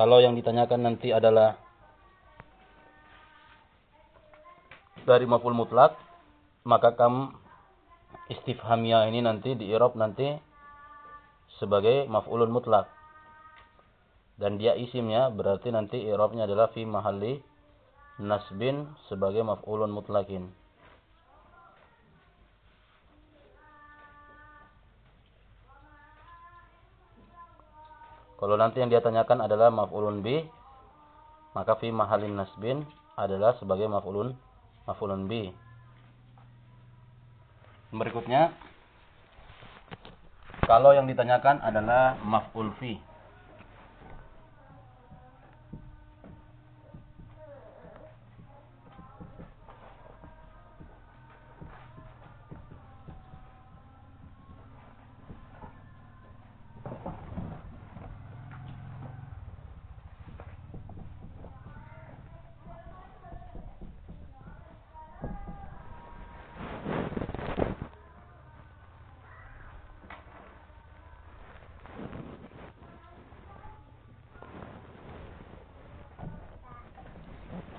kalau yang ditanyakan nanti adalah dari maf'ul mutlak, maka kam istifhamiyah ini nanti di i'rab nanti sebagai maf'ulun mutlak. Dan dia isimnya berarti nanti i'rabnya adalah fi mahalli nasbin sebagai maf'ulun mutlakin. Kalau nanti yang dia tanyakan adalah maf'ulun bi, maka fi mahalin nasbin adalah sebagai maf'ulun maf'ulun bi. Berikutnya kalau yang ditanyakan adalah maf'ul fi.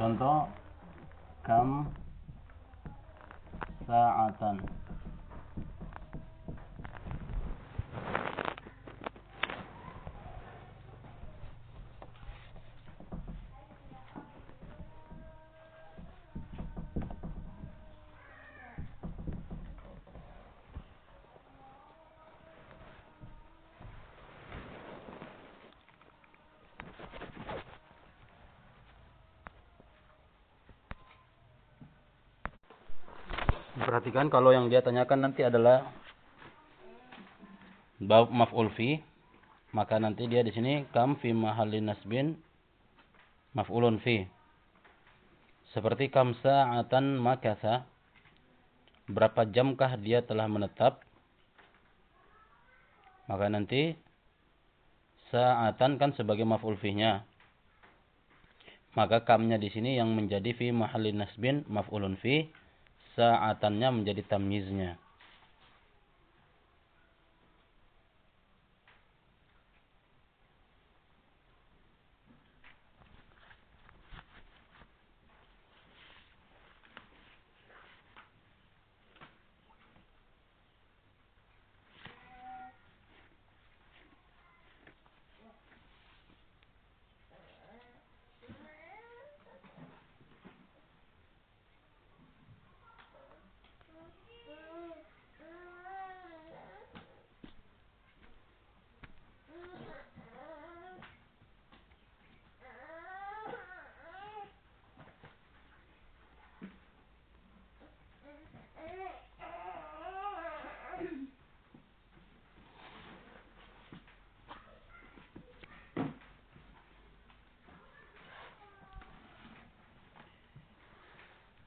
Contoh kam sa'atan. Perhatikan kalau yang dia tanyakan nanti adalah bab maf'ul fi, maka nanti dia di sini kam fi mahallin nasbin maf'ulun fi. Seperti kam sa'atan makasa. Berapa jamkah dia telah menetap? Maka nanti sa'atan kan sebagai maf'ul fi-nya. Maka kamnya di sini yang menjadi fi mahallin nasbin maf'ulun fi sa'atannya menjadi tamyiznya.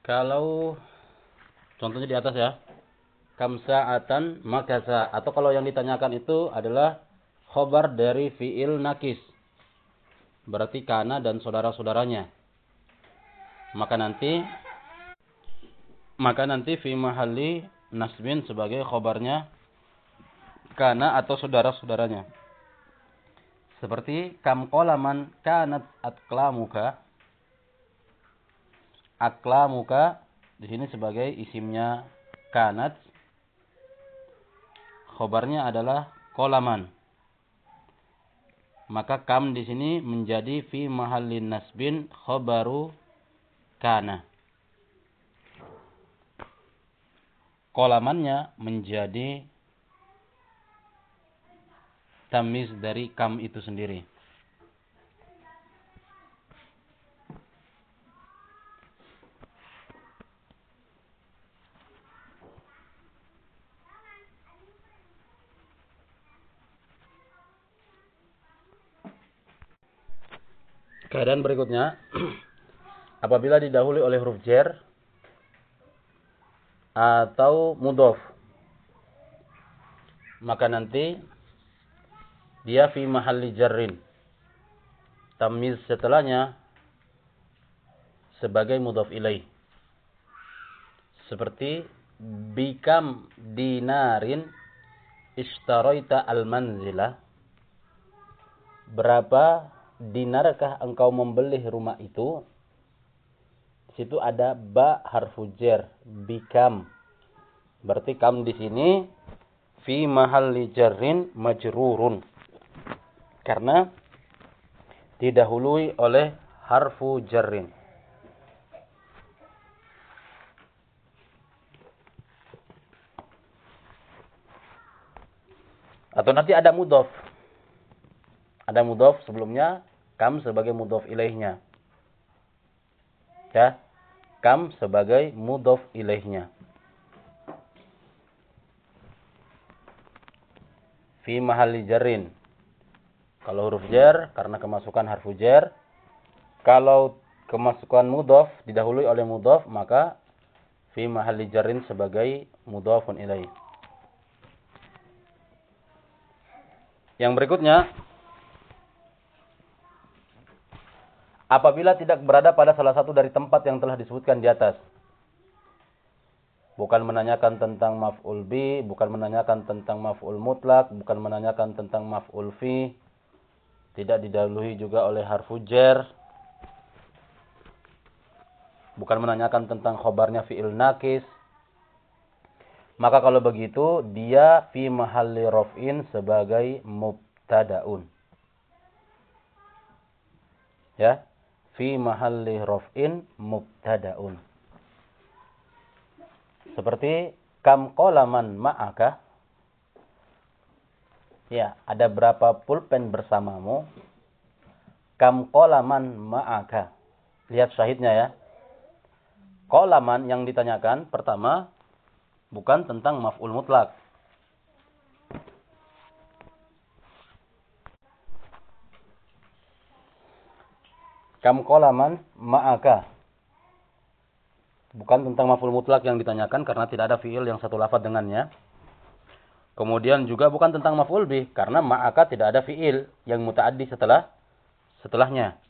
Kalau contohnya di atas ya. Kamsa'atan makasa. Atau kalau yang ditanyakan itu adalah khobar dari fi'il nakis. Berarti kana dan saudara-saudaranya. Maka nanti maka nanti fi mahalli nasbin sebagai khobarnya kana atau saudara-saudaranya. Seperti kam qolaman kanat atklamuka aklamuka di sini sebagai isimnya kanat. Khobarnya adalah kolaman. Maka kam di sini menjadi fi mahallin nasbin khobaru kana. Kolamannya menjadi tamiz dari kam itu sendiri. Keadaan berikutnya, apabila didahului oleh huruf jer atau mudof, maka nanti dia fi mahalli jarrin. Tamiz setelahnya sebagai mudof ilaih. Seperti bikam dinarin istaraita al-manzila. Berapa dinarkah engkau membeli rumah itu? Di situ ada ba harfu jar, bikam. Berarti kam di sini fi mahalli jarrin majrurun. Karena didahului oleh harfu jarrin. Atau nanti ada mudhof. Ada mudhof sebelumnya kam sebagai mudhof ilaihnya. Ya. Kam sebagai mudhof ilaihnya. Fi mahalli jarrin. Kalau huruf jar karena kemasukan harfu jar. Kalau kemasukan mudhof didahului oleh mudhof maka fi mahalli jarrin sebagai mudhofun ilaih. Yang berikutnya, apabila tidak berada pada salah satu dari tempat yang telah disebutkan di atas. Bukan menanyakan tentang maf'ul bi, bukan menanyakan tentang maf'ul mutlak, bukan menanyakan tentang maf'ul fi. Tidak didahului juga oleh harfu jer. Bukan menanyakan tentang khobarnya fi'il nakis. Maka kalau begitu dia fi mahalli raf'in sebagai mubtadaun. Ya, fi mahalli raf'in mubtadaun. Seperti kam qalaman ma'aka? Ya, ada berapa pulpen bersamamu? Kam qalaman ma'aka? Lihat syahidnya ya. Qalaman yang ditanyakan pertama bukan tentang maf'ul mutlak. Kam kolaman ma'aka. Bukan tentang maf'ul mutlak yang ditanyakan karena tidak ada fi'il yang satu lafad dengannya. Kemudian juga bukan tentang maf'ul bih karena ma'aka tidak ada fi'il yang muta'addi setelah setelahnya.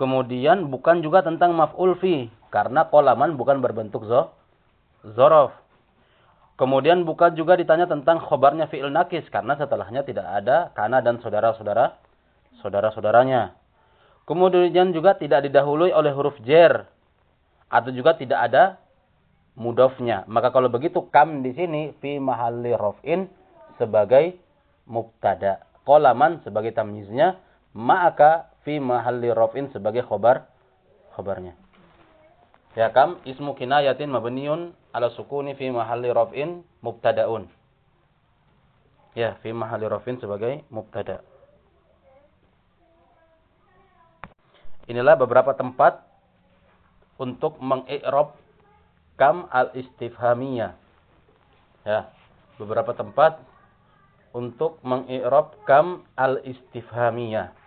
Kemudian bukan juga tentang maf'ul fi karena kolaman bukan berbentuk zo zorof. Kemudian bukan juga ditanya tentang khobarnya fi'il nakis. Karena setelahnya tidak ada kana dan saudara-saudara saudara-saudaranya. Kemudian juga tidak didahului oleh huruf jer. Atau juga tidak ada mudofnya. Maka kalau begitu kam di sini fi mahalli rof'in sebagai mubtada. Kolaman sebagai tamyiznya. Ma'aka fi mahalli rof'in sebagai khobar khobarnya. Ya kam ismu kinayatin mabniun ala sukuni fi mahalli raf'in mubtadaun. Ya, fi mahalli raf'in sebagai mubtada. Inilah beberapa tempat untuk mengi'rab kam al-istifhamiyah. Ya, beberapa tempat untuk mengi'rab kam al-istifhamiyah.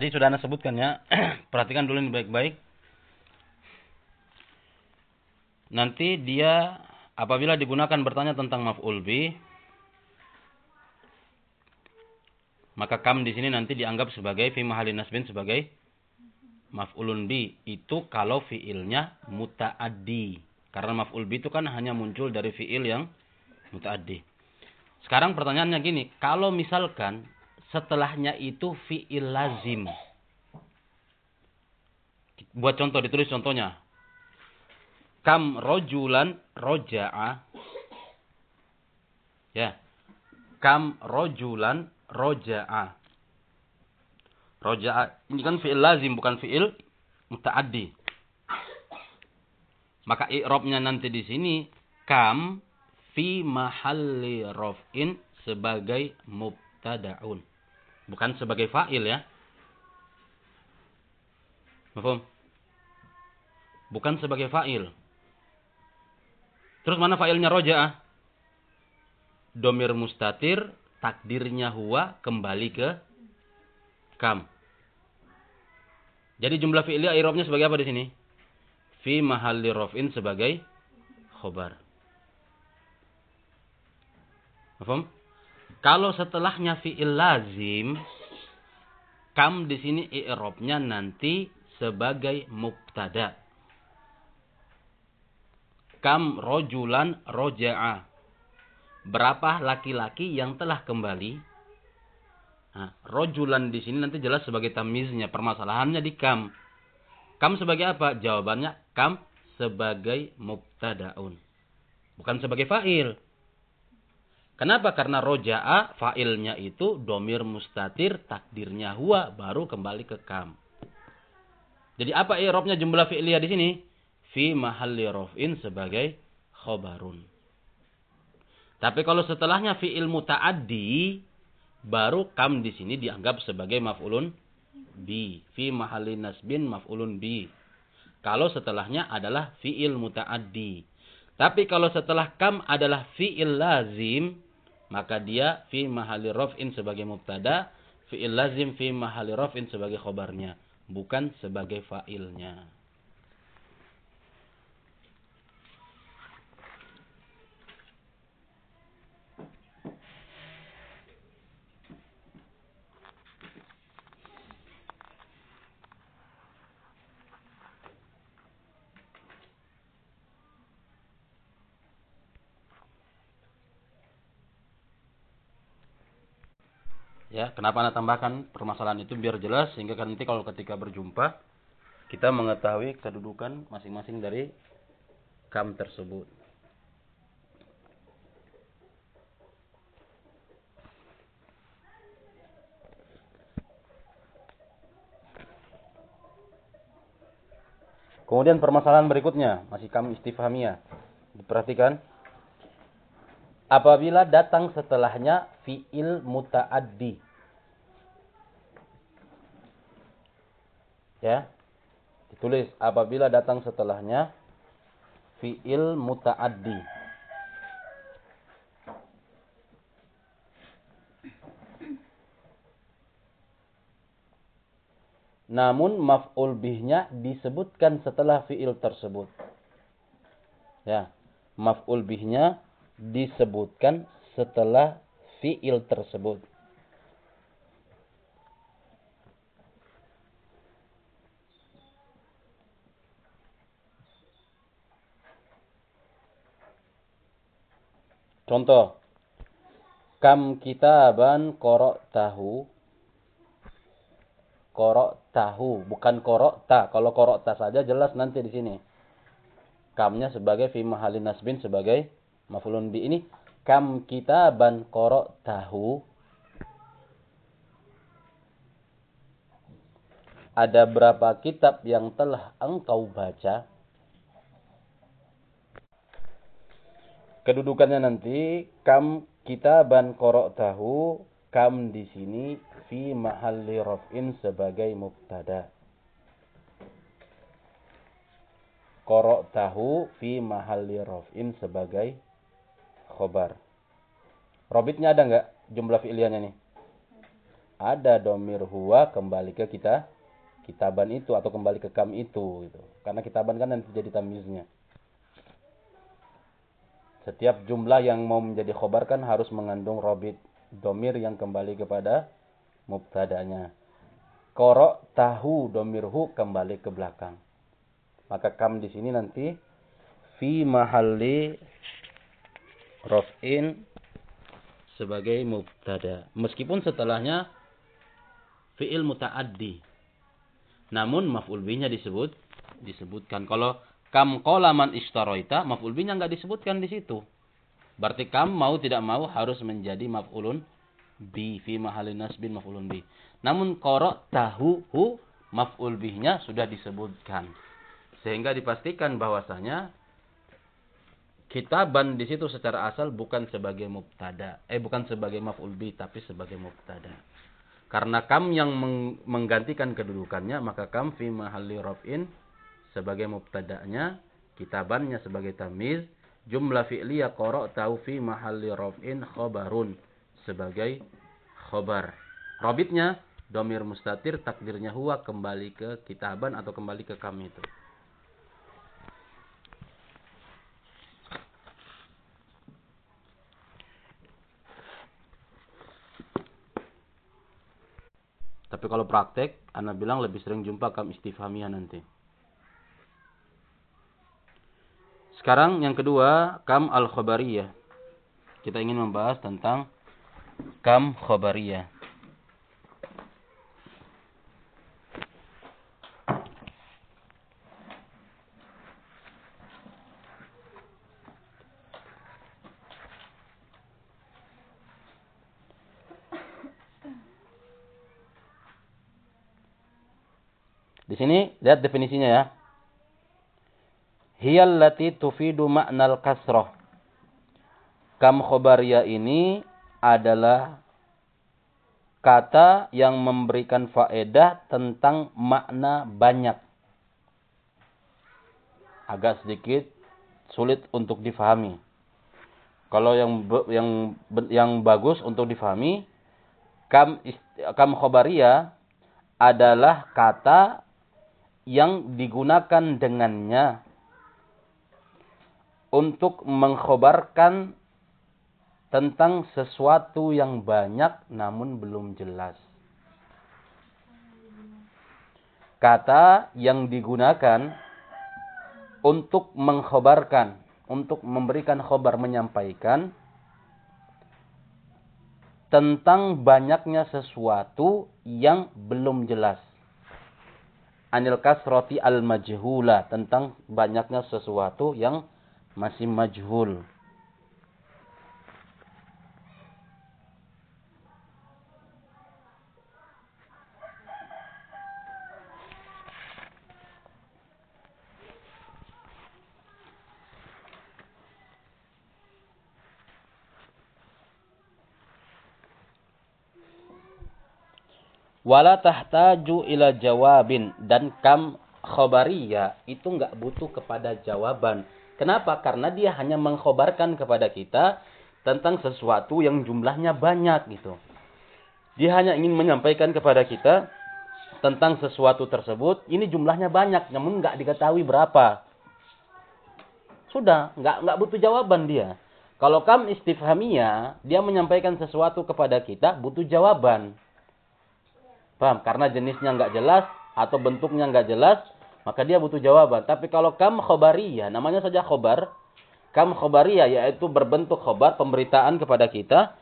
Tadi sudah Anda sebutkan ya. Perhatikan dulu ini baik-baik. Nanti dia apabila digunakan bertanya tentang maf'ul bi maka kam di sini nanti dianggap sebagai fi mahalin nasbin sebagai maf'ulun bi. Itu kalau fiilnya muta'addi. Karena maf'ul bi itu kan hanya muncul dari fiil yang muta'addi. Sekarang pertanyaannya gini, kalau misalkan setelahnya itu fi'il lazim. Buat contoh, ditulis contohnya. Kam rojulan roja'a. Ya. Kam rojulan roja'a. Roja'a. Ini kan fi'il lazim, bukan fi'il muta'addi. Maka i'robnya nanti di sini. Kam fi mahalli rof'in sebagai mubtada'un. Bukan sebagai fa'il ya. Mahfum? Bukan sebagai fa'il. Terus mana fa'ilnya roja'ah? Domir mustatir, takdirnya huwa, kembali ke kam. Jadi jumlah fi'ilnya irobnya sebagai apa di sini? Fi mahalli rof'in sebagai khobar. Mahfum? Kalau setelahnya fi'il lazim, kam di sini i'rabnya nanti sebagai mubtada. Kam rojulan roja'a. Berapa laki-laki yang telah kembali? Nah, rojulan di sini nanti jelas sebagai tamiznya. Permasalahannya di kam. Kam sebagai apa? Jawabannya kam sebagai mubtadaun. Bukan sebagai fa'il. Kenapa? Karena roja'a fa'ilnya itu domir mustatir, takdirnya huwa, baru kembali ke kam. Jadi apa i'rabnya jumlah fi'liyah di sini? Fi mahalli rof'in sebagai khobarun. Tapi kalau setelahnya fi'il muta'addi, baru kam di sini dianggap sebagai maf'ulun bi. Fi mahalli nasbin maf'ulun bi. Kalau setelahnya adalah fi'il muta'addi. Tapi kalau setelah kam adalah fi'il lazim, maka dia fi mahali raf'in sebagai mubtada, fi'il lazim fi mahali raf'in sebagai khobarnya, bukan sebagai fa'ilnya. Ya, kenapa Anda tambahkan permasalahan itu biar jelas sehingga nanti kalau ketika berjumpa kita mengetahui kedudukan masing-masing dari kam tersebut. Kemudian permasalahan berikutnya, masih kam istifhamiyah. Diperhatikan apabila datang setelahnya fi'il muta'addi. Ya. Ditulis apabila datang setelahnya fi'il muta'addi. Namun maf'ul bihnya disebutkan setelah fi'il tersebut. Ya, maf'ul bihnya disebutkan setelah fiil tersebut. Contoh. Kam kitaban korok tahu. Korok tahu. Bukan korok ta. Kalau korok ta saja jelas nanti di sini. Kamnya sebagai fi mahalin nasbin sebagai mafulun bi ini kam kitaban korok tahu ada berapa kitab yang telah engkau baca? Kedudukannya nanti kam kitaban korok tahu kam di sini fi mahalli raf'in sebagai mubtada. Korok tahu fi mahalli raf'in sebagai khobar. Robitnya ada nggak jumlah fi'liannya nih? Ada domir huwa kembali ke kita kitaban itu atau kembali ke kam itu gitu. Karena kitaban kan nanti jadi tamiznya. Setiap jumlah yang mau menjadi khobar kan harus mengandung robit domir yang kembali kepada mubtadanya. Korok tahu domir hu kembali ke belakang. Maka kam di sini nanti fi mahalli raf'in sebagai mubtada. Meskipun setelahnya fi'il muta'addi. Namun maf'ul bihnya disebut disebutkan. Kalau kam qala man ishtaroita, maf'ul bihnya enggak disebutkan di situ. Berarti kam mau tidak mau harus menjadi maf'ulun bi fi mahalin nasbin maf'ulun bi. Namun qara tahu hu maf'ul bihnya sudah disebutkan. Sehingga dipastikan bahwasanya kitaban di situ secara asal bukan sebagai mubtada, eh bukan sebagai maf'ul bi tapi sebagai mubtada. Karena kam yang menggantikan kedudukannya maka kam fi mahalli raf'in sebagai mubtada'nya, kitabannya sebagai tamiz, jumlah fi'liyah qara'tahu fi mahalli raf'in khabarun sebagai khobar. Robitnya domir mustatir takdirnya huwa kembali ke kitaban atau kembali ke kam itu. Tapi kalau praktek, Anda bilang lebih sering jumpa kam istifhamiyah nanti. Sekarang yang kedua, kam al-khabariyah. Kita ingin membahas tentang kam khabariyah. Sini lihat definisinya ya. Hiyallati tufidu ma'nal kasroh. Kam khobaria ini adalah kata yang memberikan faedah tentang makna banyak. Agak sedikit sulit untuk difahami. Kalau yang yang yang bagus untuk difahami, kam kam khobaria adalah kata yang digunakan dengannya untuk mengkhobarkan tentang sesuatu yang banyak namun belum jelas. Kata yang digunakan untuk mengkhobarkan, untuk memberikan khobar, menyampaikan tentang banyaknya sesuatu yang belum jelas anil kasroti al majhula tentang banyaknya sesuatu yang masih majhul. Wala tahtaju ila jawabin dan kam khobaria itu nggak butuh kepada jawaban. Kenapa? Karena dia hanya mengkhobarkan kepada kita tentang sesuatu yang jumlahnya banyak gitu. Dia hanya ingin menyampaikan kepada kita tentang sesuatu tersebut. Ini jumlahnya banyak, namun nggak diketahui berapa. Sudah, nggak nggak butuh jawaban dia. Kalau kam istifhamiyah, dia menyampaikan sesuatu kepada kita butuh jawaban. Paham? Karena jenisnya nggak jelas atau bentuknya nggak jelas, maka dia butuh jawaban. Tapi kalau kam khobariyah, namanya saja khobar. Kam khobariyah yaitu berbentuk khobar, pemberitaan kepada kita.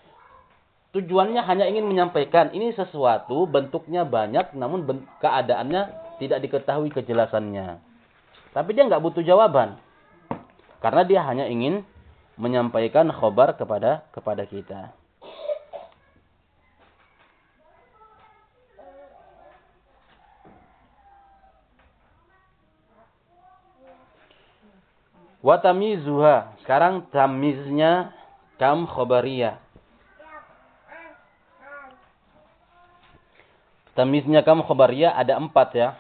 Tujuannya hanya ingin menyampaikan ini sesuatu, bentuknya banyak, namun keadaannya tidak diketahui kejelasannya. Tapi dia nggak butuh jawaban. Karena dia hanya ingin menyampaikan khobar kepada kepada kita. Wa tamizuha. Sekarang tamiznya kam khobariyah. Tamiznya kam khobariyah ada empat ya.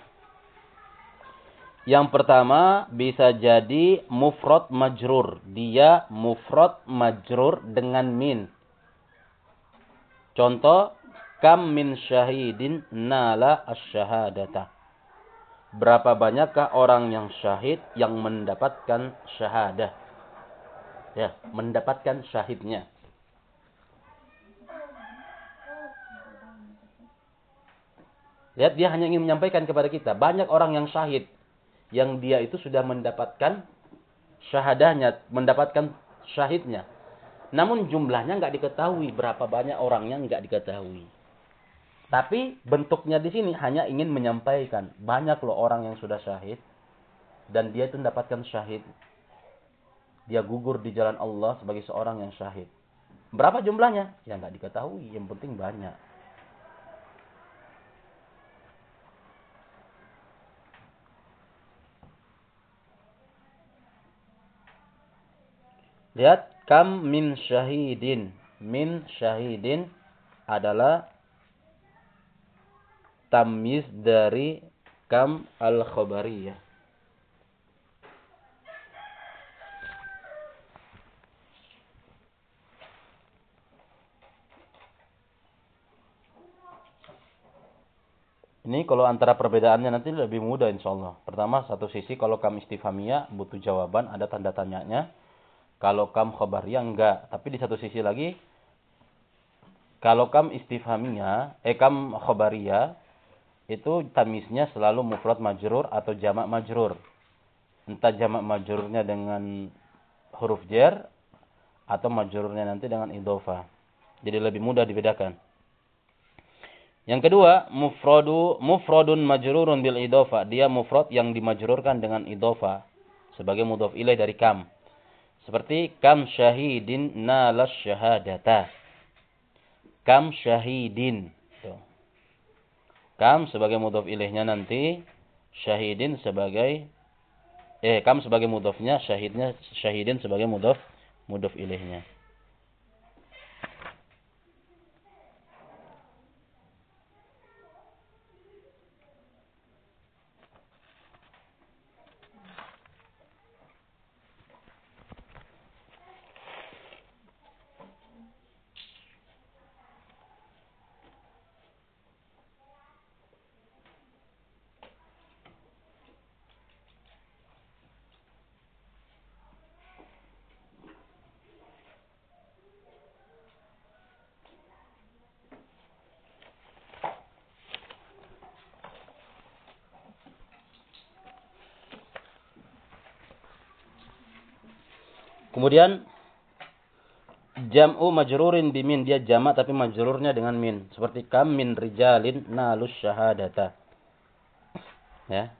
Yang pertama bisa jadi mufrad majrur. Dia mufrad majrur dengan min. Contoh, kam min syahidin nala asyhadata berapa banyakkah orang yang syahid yang mendapatkan syahadah? Ya, mendapatkan syahidnya. Lihat dia hanya ingin menyampaikan kepada kita, banyak orang yang syahid yang dia itu sudah mendapatkan syahadahnya, mendapatkan syahidnya. Namun jumlahnya nggak diketahui berapa banyak orangnya nggak diketahui. Tapi bentuknya di sini hanya ingin menyampaikan. Banyak loh orang yang sudah syahid. Dan dia itu mendapatkan syahid. Dia gugur di jalan Allah sebagai seorang yang syahid. Berapa jumlahnya? Ya nggak diketahui. Yang penting banyak. Lihat. Kam min syahidin. Min syahidin adalah tamyiz dari kam al-khabariyah. Ini kalau antara perbedaannya nanti lebih mudah insya Allah. Pertama, satu sisi kalau kam istifhamiyah butuh jawaban, ada tanda tanyanya. Kalau kam khabariyah enggak. Tapi di satu sisi lagi, kalau kam istifhamiyah, eh kam khabariyah, itu tamisnya selalu mufrad majrur atau jamak majrur. Entah jamak majrurnya dengan huruf jar atau majrurnya nanti dengan idhofa. Jadi lebih mudah dibedakan. Yang kedua, mufradu mufradun majrurun bil idhofa. Dia mufrad yang dimajrurkan dengan idhofa sebagai mudhof ilaih dari kam. Seperti kam syahidin nalas syahadata. Kam syahidin. Kam sebagai mudhof ilaihnya nanti. Syahidin sebagai eh kam sebagai mudhofnya, syahidnya syahidin sebagai mudhof mudhof ilaihnya. Kemudian jam'u majrurin bimin dia jamak tapi majrurnya dengan min. Seperti kam min rijalin nalus syahadata. Ya.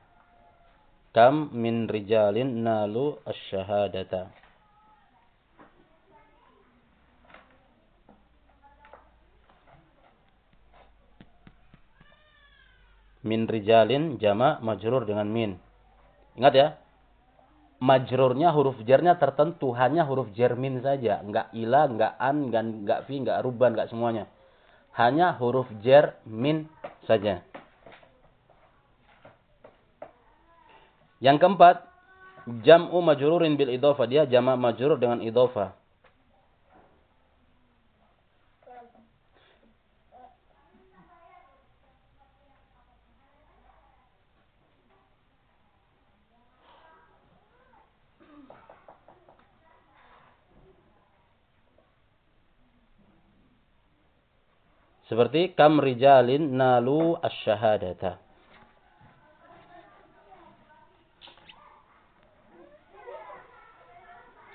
Kam min rijalin nalu asyhadata min rijalin jamak majrur dengan min. Ingat ya majrurnya huruf jarnya tertentu hanya huruf jermin saja. Enggak ila enggak an enggak fi enggak ruban enggak semuanya. Hanya huruf jar min saja. Yang keempat jam'u majrurin bil idhofa dia jamak majrur dengan idhofa Seperti kam rijalin nalu asyhadata.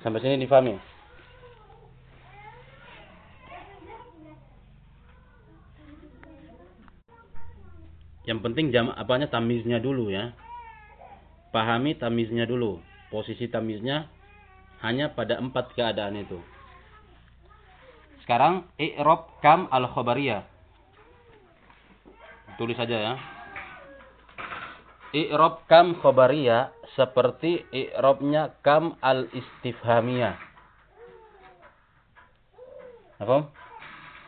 Sampai sini difahami? Yang penting jam apanya tamiznya dulu ya. Pahami tamiznya dulu. Posisi tamiznya hanya pada empat keadaan itu. Sekarang i'rab kam al-khabariyah. Tulis saja ya. I'rab kam khabariyah seperti i'rabnya kam al-istifhamiyah. Apa?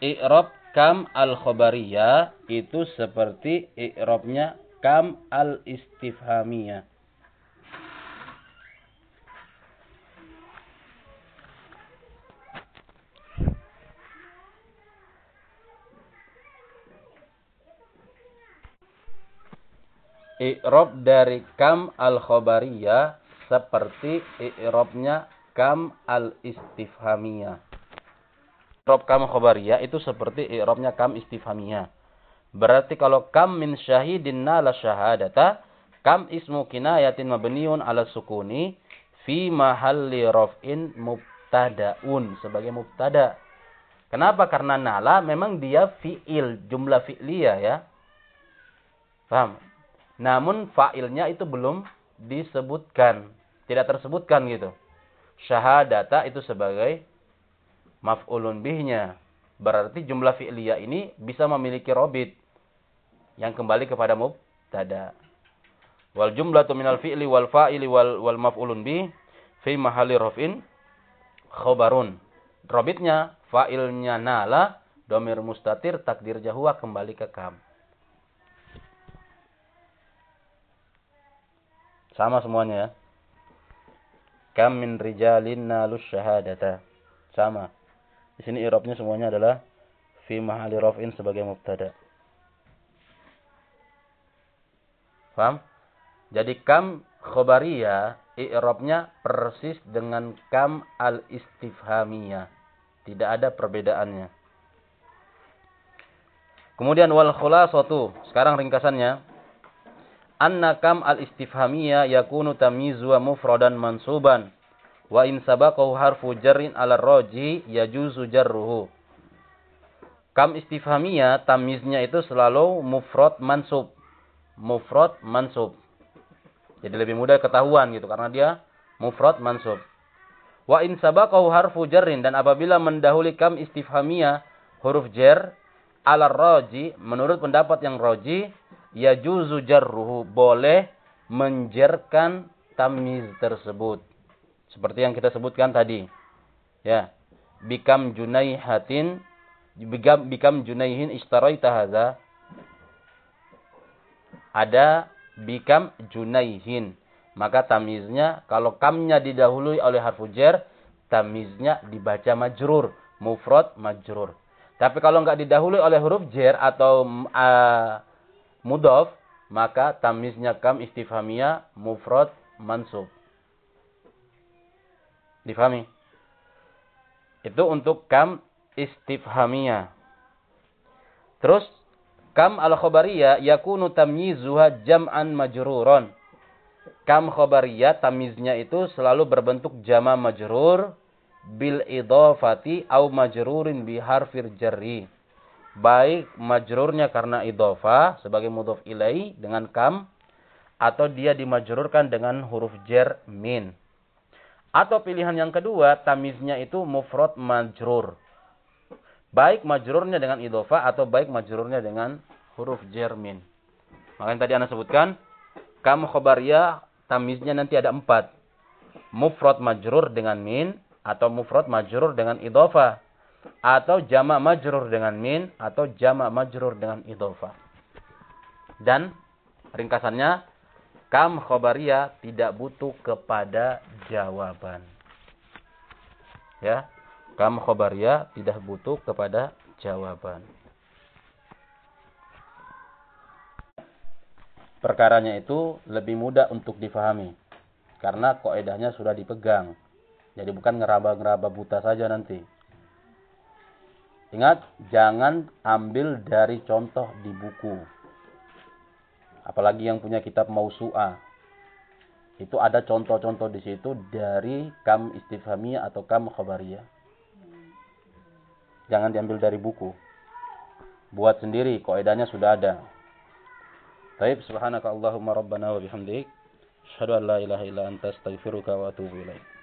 I'rab kam al-khabariyah itu seperti i'rabnya kam al-istifhamiyah. I'rob dari kam al-khobariyah seperti i'robnya kam al-istifhamiyah. I'rob kam khobariyah itu seperti i'robnya kam istifhamiyah. Berarti kalau kam min syahidin nala syahadata, kam ismu kinayatin mabniun ala sukuni fi mahalli raf'in mubtadaun sebagai mubtada. Kenapa? Karena nala memang dia fi'il, jumlah fi'liyah ya. Paham? Namun fa'ilnya itu belum disebutkan. Tidak tersebutkan gitu. Syahadata itu sebagai maf'ulun bihnya. Berarti jumlah fi'liyah ini bisa memiliki robit. Yang kembali kepada mubtada. Wal jumlatu minal fi'li wal fa'ili wal, wal maf'ulun bih. Fi mahali rofin khobarun. Robitnya fa'ilnya nala. Domir mustatir takdir jahwa kembali ke kam. Sama semuanya ya. Kam min rijalin nalus syahadata. Sama. Di sini i'rabnya semuanya adalah fi mahali raf'in sebagai mubtada. Paham? Jadi kam khobariyah i'rabnya persis dengan kam al-istifhamiyah. Tidak ada perbedaannya. Kemudian wal khulasatu. Sekarang ringkasannya. Anna kam al-istifhamiyya yakunu tamyizu wa mufradan mansuban. Wa in sabaqahu harfu jarrin ala roji yajuzu jarruhu. Kam istifhamiyya tamyiznya itu selalu mufrad mansub. Mufrad mansub. Jadi lebih mudah ketahuan gitu karena dia mufrad mansub. Wa in sabaqahu harfu jarrin dan apabila mendahului kam istifhamiyah huruf jar ala roji menurut pendapat yang roji ya juzu jarruhu boleh menjerkan tamiz tersebut. Seperti yang kita sebutkan tadi. Ya. Bikam junaihatin bikam bikam junaihin ishtaraita hadza. Ada bikam junaihin. Maka tamiznya kalau kamnya didahului oleh harfu jar tamiznya dibaca majrur. Mufrad majrur. Tapi kalau nggak didahului oleh huruf jer atau uh, mudhof, maka tamiznya kam istifhamiyah mufrad mansub. Difahami? Itu untuk kam istifhamiyah. Terus kam al khobariyah yakunu tamyizuha jam'an majruron. Kam khobariyah tamiznya itu selalu berbentuk jama majrur bil idhafati au majrurin bi harfir jarri. Baik majrurnya karena idhafah sebagai mudhaf ilai dengan kam atau dia dimajrurkan dengan huruf jar min. Atau pilihan yang kedua tamiznya itu mufrad majrur. Baik majrurnya dengan idhafah atau baik majrurnya dengan huruf jar min. Makanya tadi Anda sebutkan kam khobariyah tamiznya nanti ada empat. Mufrad majrur dengan min, atau mufrad majrur dengan idhofa atau jamak majrur dengan min atau jamak majrur dengan idhofa. Dan ringkasannya kam khobaria tidak butuh kepada jawaban. Ya, kam khobaria tidak butuh kepada jawaban. Perkaranya itu lebih mudah untuk difahami karena koedahnya sudah dipegang jadi bukan ngeraba-ngeraba buta saja nanti. Ingat, jangan ambil dari contoh di buku. Apalagi yang punya kitab mausu'ah. Itu ada contoh-contoh di situ dari kam istifhamiyah atau kam khabariyah. Jangan diambil dari buku. Buat sendiri, koedahnya sudah ada. Taib subhanaka Allahumma rabbana wa bihamdik. Asyhadu an la ilaha illa anta astaghfiruka wa atubu ilaik.